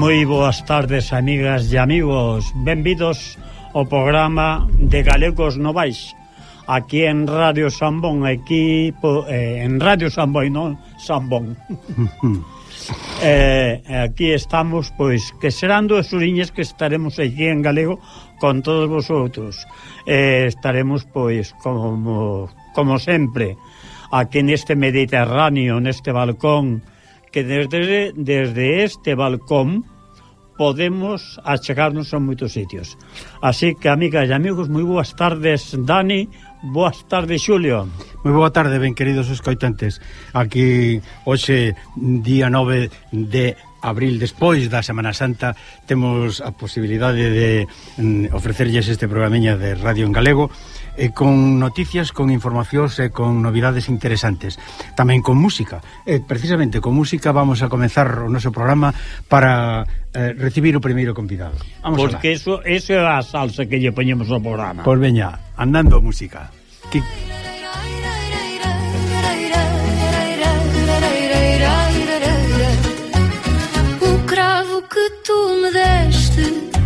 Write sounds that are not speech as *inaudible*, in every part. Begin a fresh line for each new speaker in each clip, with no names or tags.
Moi boas tardes, amigas e amigos. Benvidos ao programa de Galegos Novais. Aquí en Radio Sambón, aquí eh, en Radio Sambón, non Sambón. *laughs* eh, aquí estamos, pois, que serán dúas uriñas que estaremos aquí en galego con todos vosotros. Eh, estaremos, pois, como, como sempre, aquí neste Mediterráneo, neste balcón, que desde, desde este balcón podemos achegarnos a moitos sitios. Así que, amigas e amigos, moi boas tardes, Dani, boas tardes, Xulio.
Moi boa tarde, ben queridos escoitantes. Aquí, hoxe, día 9 de abril despois da Semana Santa temos a posibilidade de mm, ofrecerlles este programiña de Radio en Galego e con noticias, con informacións e con novidades interesantes. Tamén con música. E precisamente con música vamos a comenzar o noso programa para eh, recibir o primeiro convidado. Vamos
Porque eso, eso é a salsa que lle poñemos ao programa.
Pois veña, andando a música. Que...
me deste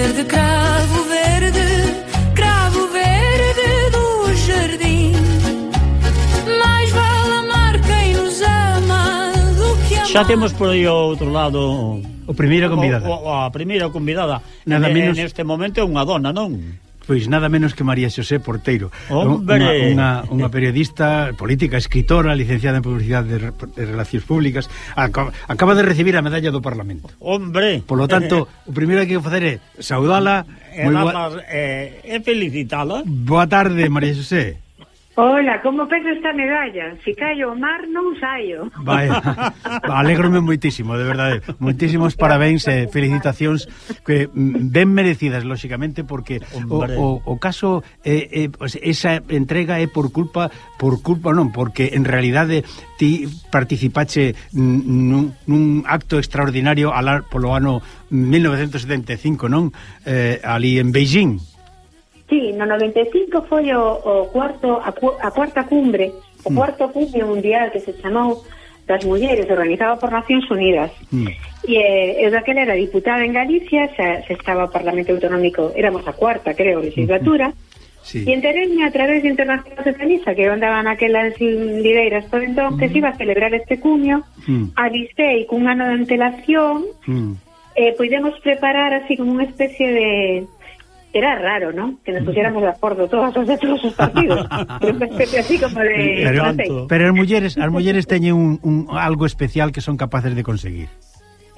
verde, cravo verde, cravo verde do jardim. Mais vale amar quem nos ama do que amar.
Xa temos por aí ao outro lado
o primeira convidada.
O, o, a primeira convidada.
Nada menos.
Neste momento é unha dona, non?
Pois nada menos que María Xosé Porteiro.
Hombre.
Unha, unha, unha periodista política, escritora, licenciada en Publicidade de, de Relacións Públicas. Acaba, acaba de recibir a medalla do Parlamento.
Hombre!
Por lo tanto, eh, eh. o primeiro que hai que facer é saudala.
Eh,
e,
boa... e felicitala.
Boa tarde, María Xosé.
Hola, como pesa esta medalla? Si callo o mar, non saio.
Vai, *laughs* alegrome moitísimo, de verdade. Moitísimos parabéns e eh, felicitacións que mm, ben merecidas, lóxicamente, porque
Hombre.
o, o, o caso eh, eh, pues, esa entrega é por culpa por culpa non, porque en realidade ti participache nun, nun acto extraordinario al, polo ano 1975, non? Eh, ali en Beijing.
Sí, no 95 foi o, o cuarto a, cu, a cuarta cumbre, o mm. cuarto cumbre mundial que se chamou das mulleres organizado por Nacións Unidas.
Mm.
E eh, eu daquela era diputada en Galicia, xa, xa estaba o Parlamento Autonómico, éramos a cuarta, creo, mm. legislatura. Mm.
Sí.
E enteréme a través de Internacional Socialista que andaban andaba naquelas lideiras por entón mm. que se iba a celebrar este cuño
mm.
avisei cun ano de antelación
mm.
eh, podemos preparar así como unha especie de era raro, ¿no? Que nos pusiéramos de acordo todas as de todos os partidos. *laughs* así como de...
Pero,
no
pero as mulleres, as mulleres teñen un, un algo especial que son capaces de conseguir.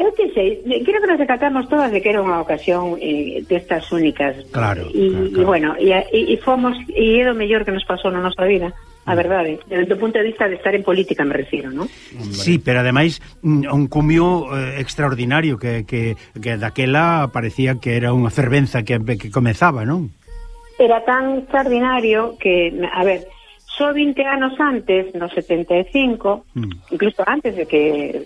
Eu que sei, creo que nos acatamos todas de que era unha ocasión eh, destas únicas.
Claro,
e,
claro, claro.
Bueno, e, e, e fomos, e é o mellor que nos pasou na nosa vida. A verdade, desde o punto de vista de estar en política me refiro, non?
Sí, pero ademais mm, un cumio eh, extraordinario que, que, que daquela parecía que era unha fervenza que, que comezaba, non?
Era tan extraordinario que, a ver, só 20 anos antes, no 75,
mm.
incluso antes de que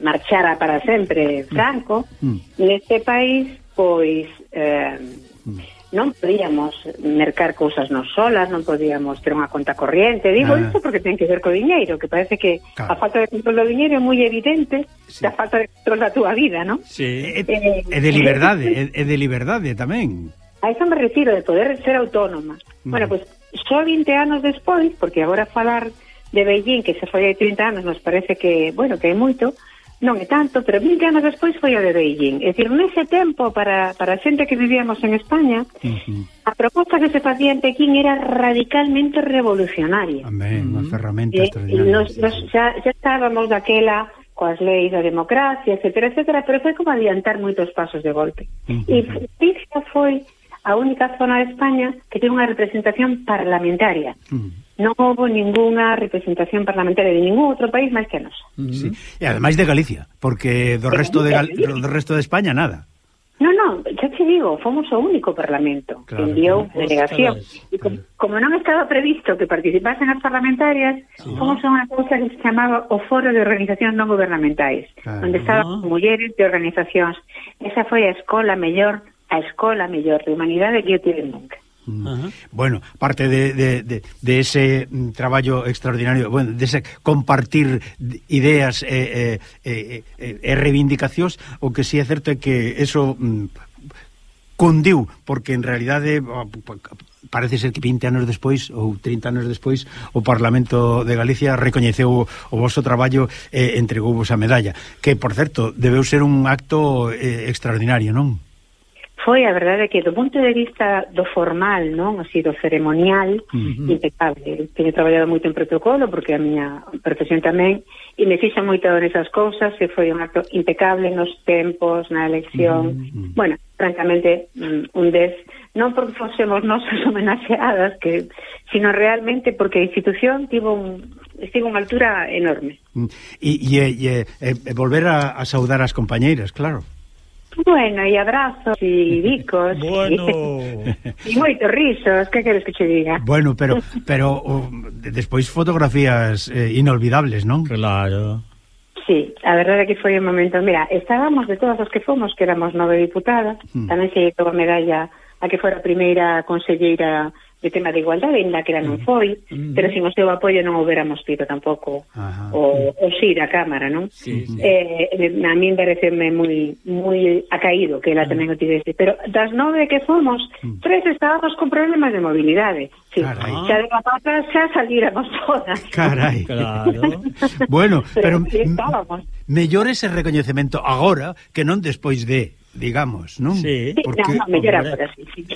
marchara para sempre mm. Franco,
mm.
neste país, pois... Eh,
mm
non podíamos mercar cousas nos solas, non podíamos ter unha conta corriente. Digo
ah.
isto porque ten que ver co diñeiro, que parece que
claro.
a falta de control do diñeiro é moi evidente
sí.
da falta de control da túa vida, non?
Sí.
É, eh, é de eh, liberdade, eh, é, é de liberdade tamén.
A iso me refiro, de poder ser autónoma.
Mm.
Bueno, pois, pues, só 20 anos despois, porque agora falar de Beijing, que se foi hai 30 anos, nos parece que, bueno, que é moito, non é tanto, pero 20 anos despois foi a de Beijing. É dicir, nese tempo, para, para a xente que vivíamos en España,
uh -huh.
a proposta que se facía en Pekín era radicalmente revolucionaria.
Amén, unha ferramenta
eh,
extraordinaria.
Nos, nos, xa, xa estábamos daquela coas leis da democracia, etcétera, etcétera, pero foi como adiantar moitos pasos de golpe.
Uh
-huh. E foi a única zona de España que ten unha representación parlamentaria.
Mm.
Non houve ninguna representación parlamentaria de ningún outro país máis que a nosa. Mm.
Sí. E ademais de Galicia, porque do resto de, Gal do resto de España nada.
No, no, xa te digo, fomos o único parlamento
claro,
que enviou
claro.
delegación. E como, claro. como non estaba previsto que participasen as parlamentarias, sí. fomos a unha cousa que se chamaba o Foro de Organizacións Non Gubernamentais,
claro.
onde estaban ah. mulleres de organizacións. Esa foi a escola mellor a Escola Mellor de Humanidade que eu tive nunca.
Uh.
Bueno, parte de, de, de, de ese mm, traballo extraordinario, bueno, de ese compartir ideas e eh, eh, eh, eh, reivindicacións, o que sí é certo é que eso mm, cundiu porque en realidade ah, parece ser que 20 anos despois ou 30 anos despois o Parlamento de Galicia recoñeceu o vosso traballo e eh, entregou vos a medalla, que por certo debeu ser un acto eh, extraordinario, non?
foi a verdade que do punto de vista do formal, non, así do ceremonial,
uh -huh.
impecable. Teño traballado moito en protocolo porque a miña profesión tamén e me fixa moito nesas cousas, e foi un acto impecable nos tempos, na elección.
Uh -huh.
Bueno, francamente mm, un 10, non porque fosemos nosas *laughs* homenaxeadas, que sino realmente porque a institución tivo un estivo unha altura enorme.
Mm. E, e, e, e volver a, a saudar as compañeiras, claro.
Bueno, e abrazos e bicos *laughs*
Bueno
E moitos risos, que queres que che diga?
Bueno, pero *laughs* pero oh, o, despois fotografías eh, inolvidables, non?
Claro
Sí, a verdade é que foi un momento Mira, estábamos de todas as que fomos Que éramos nove diputadas
hmm.
Tamén se llevou a medalla a que fora a primeira conselleira de tema de igualdade, ainda que era non mm. foi,
mm.
pero sin o seu apoio non houberamos tido tampouco
Ajá.
o, o sí da Cámara, non?
Sí, sí. Mm-hmm.
Eh, eh, a mí pareceme moi, moi acaído que ela mm. tamén o tivese, pero das nove que fomos, mm. tres estábamos con problemas de mobilidade. Sí,
Caray.
xa de papata xa salíramos todas.
Carai. *laughs*
claro.
bueno, pero, pero
sí,
mellor ese recoñecemento agora que non despois de digamos, non?
Sí,
Porque,
no, no, mellor agora, sí, sí.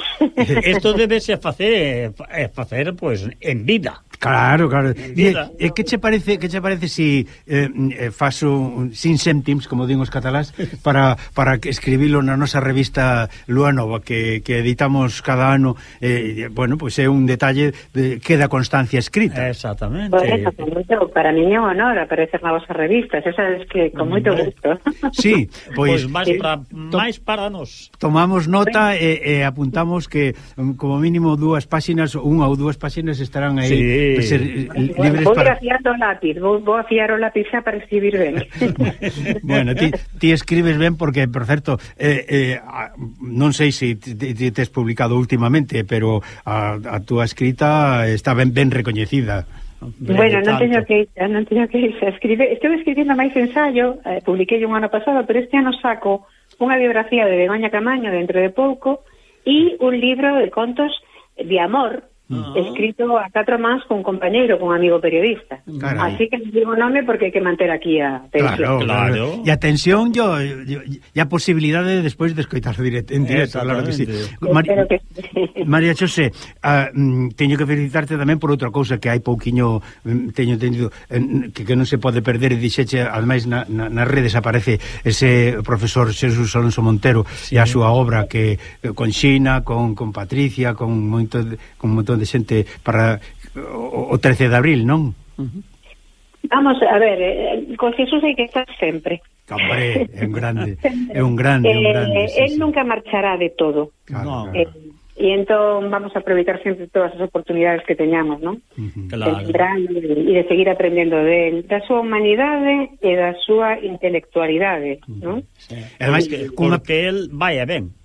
Isto debese facer facer pois pues, en vida.
Claro, claro. E, e que che parece, que che parece si eh, eh faso sin céntims, como din os catalás, para para escribilo na nosa revista Lua Nova que, que editamos cada ano, eh, bueno, pois pues é un detalle de, queda constancia escrita.
Exactamente.
Por pues eso, con moito, para mí é un honor aparecer na vosa revista, esa es que con moito gusto.
Sí,
pois
pues,
máis para máis para nós.
Tomamos nota e, e apuntamos que mm, como mínimo dúas páxinas, unha ou dúas páxinas estarán aí
sí.
Eh, ser, eh, libres
vou
para...
Vou o lápiz, vou, vou afiar o lápiz xa para escribir ben. *laughs* *laughs*
bueno, ti, ti escribes ben porque, por certo, eh, eh, non sei se te, te has publicado últimamente, pero a, a túa escrita está ben, ben recoñecida.
Bueno, non teño que non teño que escribir. estou escribindo máis ensayo, eh, publiquei un ano pasado, pero este ano saco unha biografía de Begoña Camaño dentro de pouco e un libro de contos de amor Escrito a catro más con compañeiro, con amigo periodista.
Carai.
Así que digo nome porque hai que manter aquí a tensión.
Claro,
claro. E a tensión yo, yo, e a posibilidade de despois de escoitarse direct, en directo, claro que sí.
Mar que... *laughs*
María Xosé, uh, teño que felicitarte tamén por outra cousa que hai pouquiño mm, teño entendido eh, mm, que, que non se pode perder e dixeche, ademais na, na, nas redes aparece ese profesor Xesús Alonso Montero sí. e a súa obra que eh, con Xina, con, con Patricia, con moito con moito montón de xente para o, o 13 de abril, non?
Vamos, a ver, eh, con Jesús hai que estar sempre.
Hombre, *laughs* é un grande, é un eh, grande, é un grande.
Eh, sí, él sí. nunca marchará de todo.
Claro,
no.
eh, Y entón vamos a aproveitar sempre todas as oportunidades que teñamos,
non?
Claro.
E de seguir aprendendo del, da súa humanidade e da súa intelectualidade, non? Sí.
E ademais,
porque, porque el vai e ben.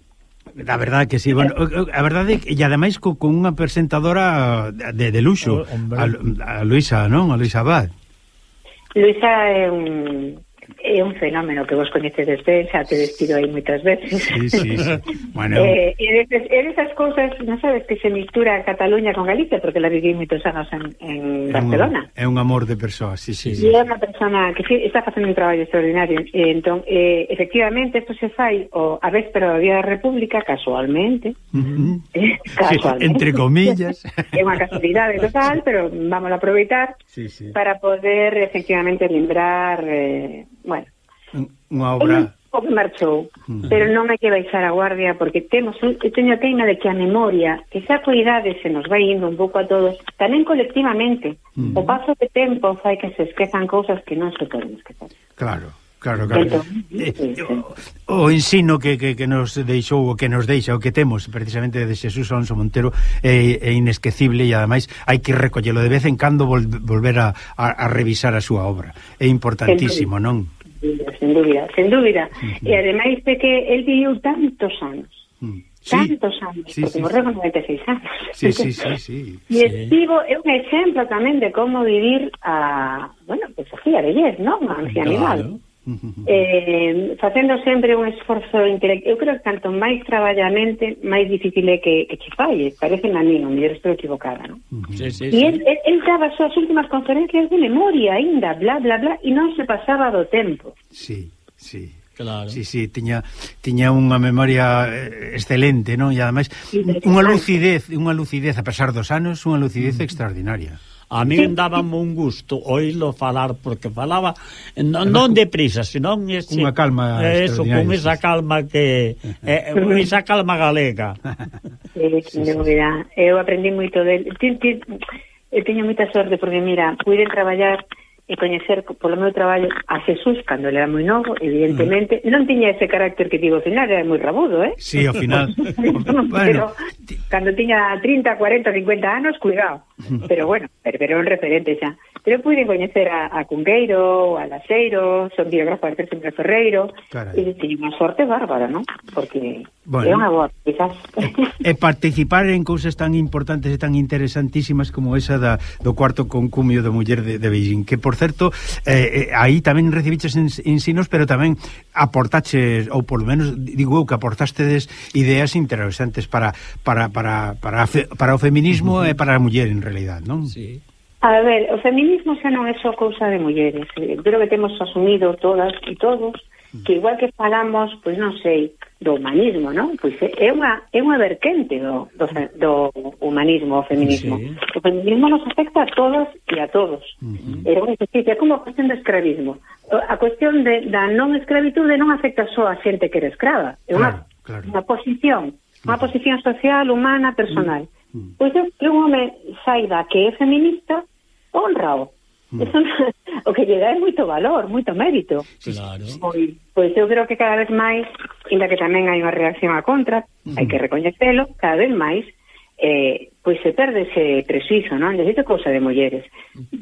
La verdade que sí, bueno, a verdade é que e ademais co, con unha presentadora de, de luxo,
oh,
a, a Luisa, non? A Luisa Abad.
Luisa é un é un fenómeno que vos coñecedes ben, xa te vestido aí moitas veces.
Sí, sí, sí. *laughs* Bueno.
eh, e, desas, e desas cousas, non sabes, que se mistura Cataluña con Galicia, porque la viví moitos anos en, en
é
Barcelona.
Un, é un amor de persoa, sí, sí.
E é unha persona que sí, está facendo un traballo extraordinario. E, entón, eh, efectivamente, isto se fai o, a véspera do Día da República, casualmente.
Uh *laughs*
-huh.
eh,
casualmente.
Sí, entre comillas. *laughs*
é unha casualidade total, pero vamos a aproveitar
sí, sí.
para poder, efectivamente, lembrar... Eh, bueno.
Unha
obra... O que marchou, uh -huh. pero non hai que baixar a guardia porque temos un, eu teño a teima de que a memoria, que xa coidade se nos vai indo un pouco a todos, tamén colectivamente.
Uh -huh.
O paso de tempo fai que se esquezan cousas que non se poden esquecer.
Claro. Claro, claro. Eh, o, o ensino que, que, que nos deixou o que nos deixa, o que temos precisamente de Xesús Alonso Montero é, é inesquecible e ademais hai que recollelo de vez en cando vol, volver a, a, a revisar a súa obra. É importantísimo, sen non?
Sen dúbida, sen dúbida. Uh -huh. Mm. E ademais de que el viviu tantos anos.
Uh -huh.
Sí, tantos anos,
sí,
porque
sí,
morreu con 96 anos.
Sí, sí, sí, sí. *laughs*
E sí. estivo, é un exemplo tamén de como vivir a, bueno, pues aquí a bellez, non? A ancianidade.
Claro
eh, facendo sempre un esforzo intelectual. Eu creo que canto máis traballamente, máis difícil é que, que che falle. Parece a mí, non mellor estou equivocada, non?
Sí, sí, sí.
E el, el, el daba as súas últimas conferencias de memoria aínda, bla, bla, bla, e non se pasaba do tempo.
Sí, sí.
Claro.
Sí, sí, tiña tiña unha memoria eh, excelente, non? E ademais unha lucidez, unha lucidez a pesar dos anos, unha lucidez mm. extraordinaria.
A mí dábame un gusto oírlo falar porque falaba non, non deprisa, senón ese,
cunha calma
eso, con esa calma que eh, *laughs* esa calma galega. *laughs*
Sí, sí, sí. eu aprendi moito del ti, ti, eu teño moita sorte porque mira, puiden traballar e coñecer polo meu traballo a Jesús cando ele era moi novo, evidentemente, mm. non tiña ese carácter que tivo ao final, era moi rabudo, eh?
Sí, ao final. *laughs* bueno, Pero
cando tiña 30, 40, 50 anos, cuidado. *laughs* Pero bueno, pero, pero un referente xa. Pero puiden coñecer a, a Cungueiro, a Laseiro, son biógrafos de Terceiro Ferreiro,
Carai.
e teñen unha sorte bárbara, non? Porque
bueno,
é unha boa, quizás.
E, e participar en cousas tan importantes e tan interesantísimas como esa da, do cuarto concumio da muller de, de Beijing, que, por certo, eh, eh, aí tamén recibiches ensinos, pero tamén aportaches, ou polo menos, digo eu, que aportastedes ideas interesantes para, para, para, para, para o feminismo uh -huh. e para a muller en realidad, non?
Sí.
A ver, o feminismo xa non é só cousa de mulleres. Eh, creo que temos asumido todas e todos mm. que igual que falamos, pois non sei, do humanismo, non? Pois é unha, é unha vertente do, do, do humanismo, o feminismo.
Sí.
O feminismo nos afecta a todos e a todos. Uh -huh. É unha injusticia, como a cuestión do escravismo. A cuestión de, da non escravitude non afecta só a xente que era escrava. É unha,
claro, claro.
unha posición, unha posición social, humana, personal. Uh -huh Mm. Pois é que un home saiba que é feminista, honrao. Mm. Eso, *laughs* o que lle dá é moito valor, moito mérito.
Claro.
Pois, pois eu creo que cada vez máis, inda que tamén hai unha reacción a contra, mm. hai que recoñecelo, cada vez máis eh, pois se perde ese prexuizo, non? De cousa de mulleres.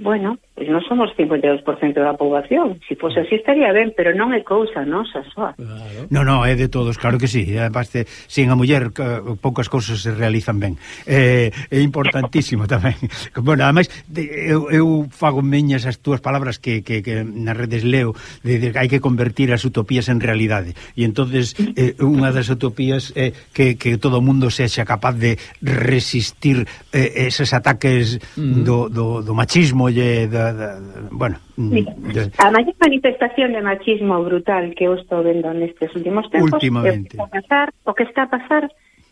Bueno, pois non somos 52% da poboación. Se si fose así estaría ben, pero non é cousa nosa soa.
Claro.
Non, non, é de todos, claro que sí. Además, sin a muller, poucas cousas se realizan ben. É, é importantísimo *laughs* tamén. Bueno, además, eu, eu fago meñas as túas palabras que, que, que nas redes leo, de, de hai que convertir as utopías en realidade. E entonces eh, unha das utopías é que, que todo o mundo sexa capaz de resistir combatir eh, eses ataques mm. do, do, do machismo e da, da, bueno mm,
Mira, de... a maior manifestación de machismo brutal que eu estou vendo nestes últimos tempos
Últimamente.
o que está a pasar, o que está a pasar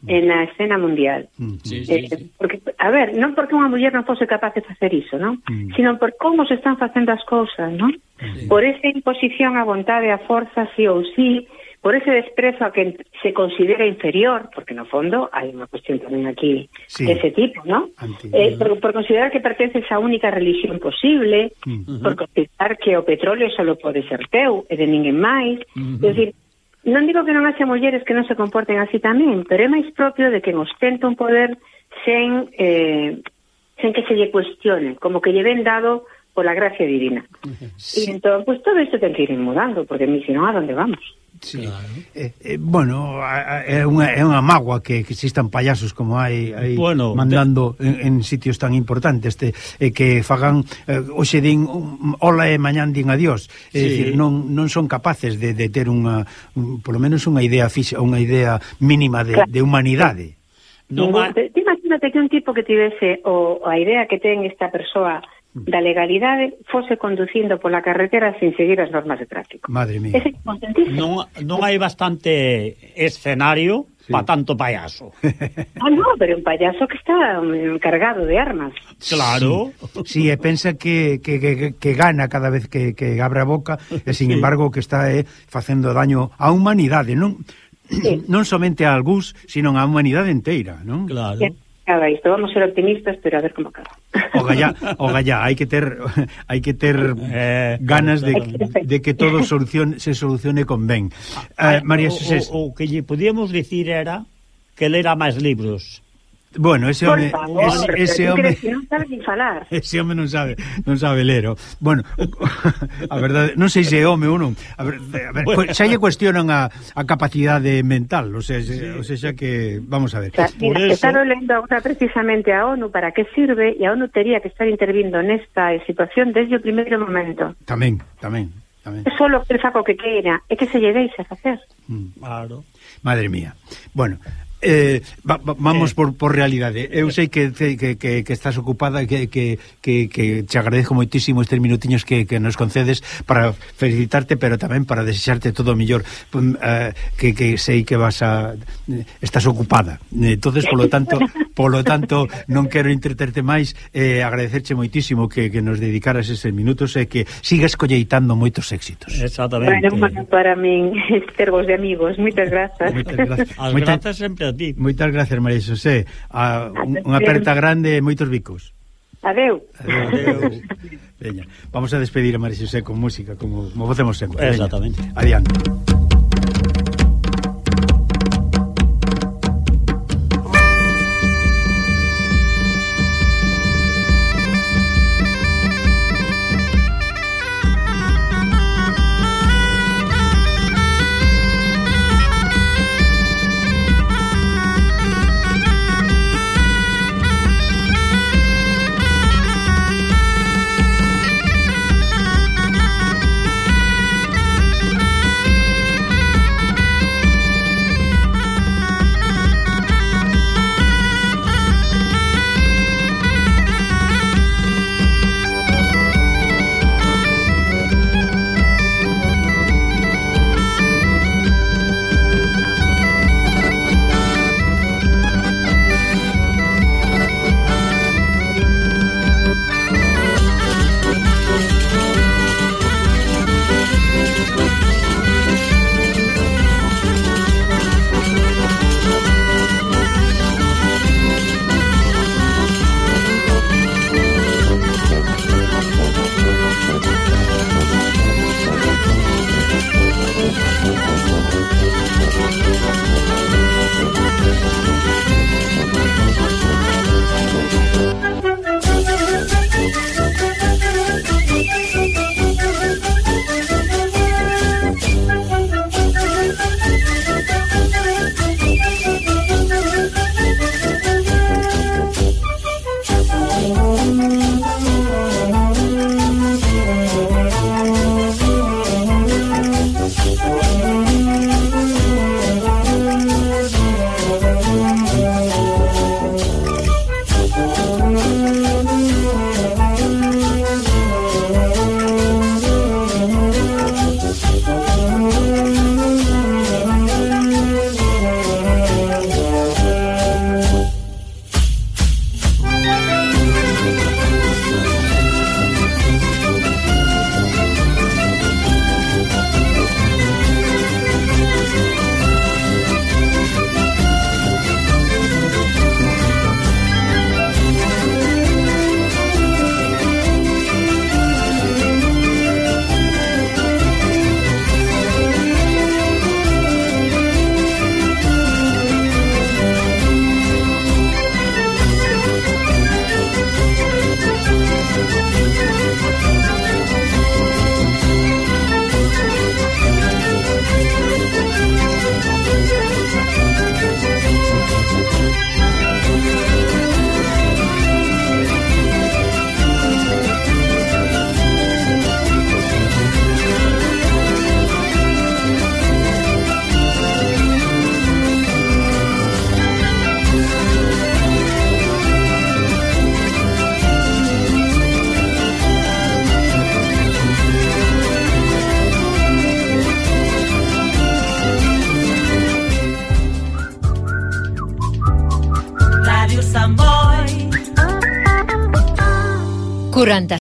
mm. en a escena mundial.
Sí,
sí, sí.
Eh, porque a ver, non porque unha muller non fose capaz de facer iso, non?
Mm.
Sino por como se están facendo as cousas, non? Sí. Por esa imposición a vontade, a forza, si sí ou si, sí, por ese desprezo a que se considera inferior, porque no fondo hai unha cuestión tamén aquí
sí.
dese tipo, ¿no? Eh, por, por considerar que pertences a única religión posible,
uh -huh.
por considerar que o petróleo só pode ser teu e de ninguén máis, uh -huh. é dicir, non digo que non haxa mulleres que non se comporten así tamén, pero é máis propio de que ostenta un poder sen eh, sen que se lle cuestione, como que lle ven dado pola gracia divina. Sí. E entón, pues, todo isto ten que ir mudando, porque mi, no, a donde vamos?
Sí. Claro. Eh, eh, bueno, é unha é unha mágoa que, que existan payasos como hai hai
bueno,
mandando en, en sitios tan importantes te, eh, que fagan eh, hoxe din um, hola e mañán din adiós. É
sí.
dicir, non non son capaces de, de ter unha un, polo menos unha idea fixa, unha idea mínima de,
claro.
de humanidade.
No,
no,
eh, ma...
Te, te imagínate que un tipo que tivese o a idea que ten esta persoa da legalidade fose conducindo pola carretera sin seguir as normas de tráfico.
Madre mía.
Ese
non, non hai bastante escenario
sí.
para tanto payaso. *laughs*
Ah, no, pero un payaso que está um, cargado de armas.
Claro.
Sí, sí e pensa que, que, que, que gana cada vez que, que abre a boca, e sin sí. embargo que está eh, facendo daño á humanidade, non?
Sí.
non somente a algús, sino a humanidade inteira, non?
Claro.
Sí acaba isto, vamos ser optimistas, pero a ver como acaba.
O gallá, o gallá, hai que ter hai que ter
eh,
ganas de, de que todo solucion, se solucione con ben. Eh, María
ah,
Xosés.
O, o, o que lle podíamos dicir era que lera máis libros.
Bueno, ese home,
favor,
ese, ese home
que non sabe ni falar. *laughs*
Ese home non sabe, non sabe lero. Bueno, *laughs* a verdade, non sei se é home ou non. A ver, a ver
bueno.
xa lle cuestionan a, a capacidade mental, o sea, sí. o sea, xa que vamos a ver.
O sea, mira,
eso...
estaron lendo agora precisamente a ONU para que sirve e a ONU tería que estar intervindo nesta situación desde o primeiro momento.
Tamén, tamén, tamén.
É solo que saco que queira, é que se lle deixa facer.
Mm.
Claro.
Madre mía. Bueno, Eh, va, va, vamos
eh.
por, por realidade. Eu eh. sei que que, que, que estás ocupada que, que, que, que te agradezco moitísimo estes minutiños que, que nos concedes para felicitarte, pero tamén para desexarte todo o mellor eh, que, que sei que vas a eh, estás ocupada. Entonces, polo tanto, *laughs* polo tanto non quero entreterte máis, eh, agradecerche moitísimo que, que nos dedicaras ese minutos e que sigas colleitando moitos éxitos.
Exactamente.
Bueno, para min *laughs* estervos de amigos. Moitas grazas.
Moitas grazas.
As
Moitas...
grazas sempre a ti.
Moitas gracias, María Xosé. A, un, unha aperta grande e moitos bicos.
Adeu.
Adeu. Adeu.
Veña, vamos a despedir a María Xosé con música, como, como facemos sempre. Veña.
Exactamente.
Adiante.
Durante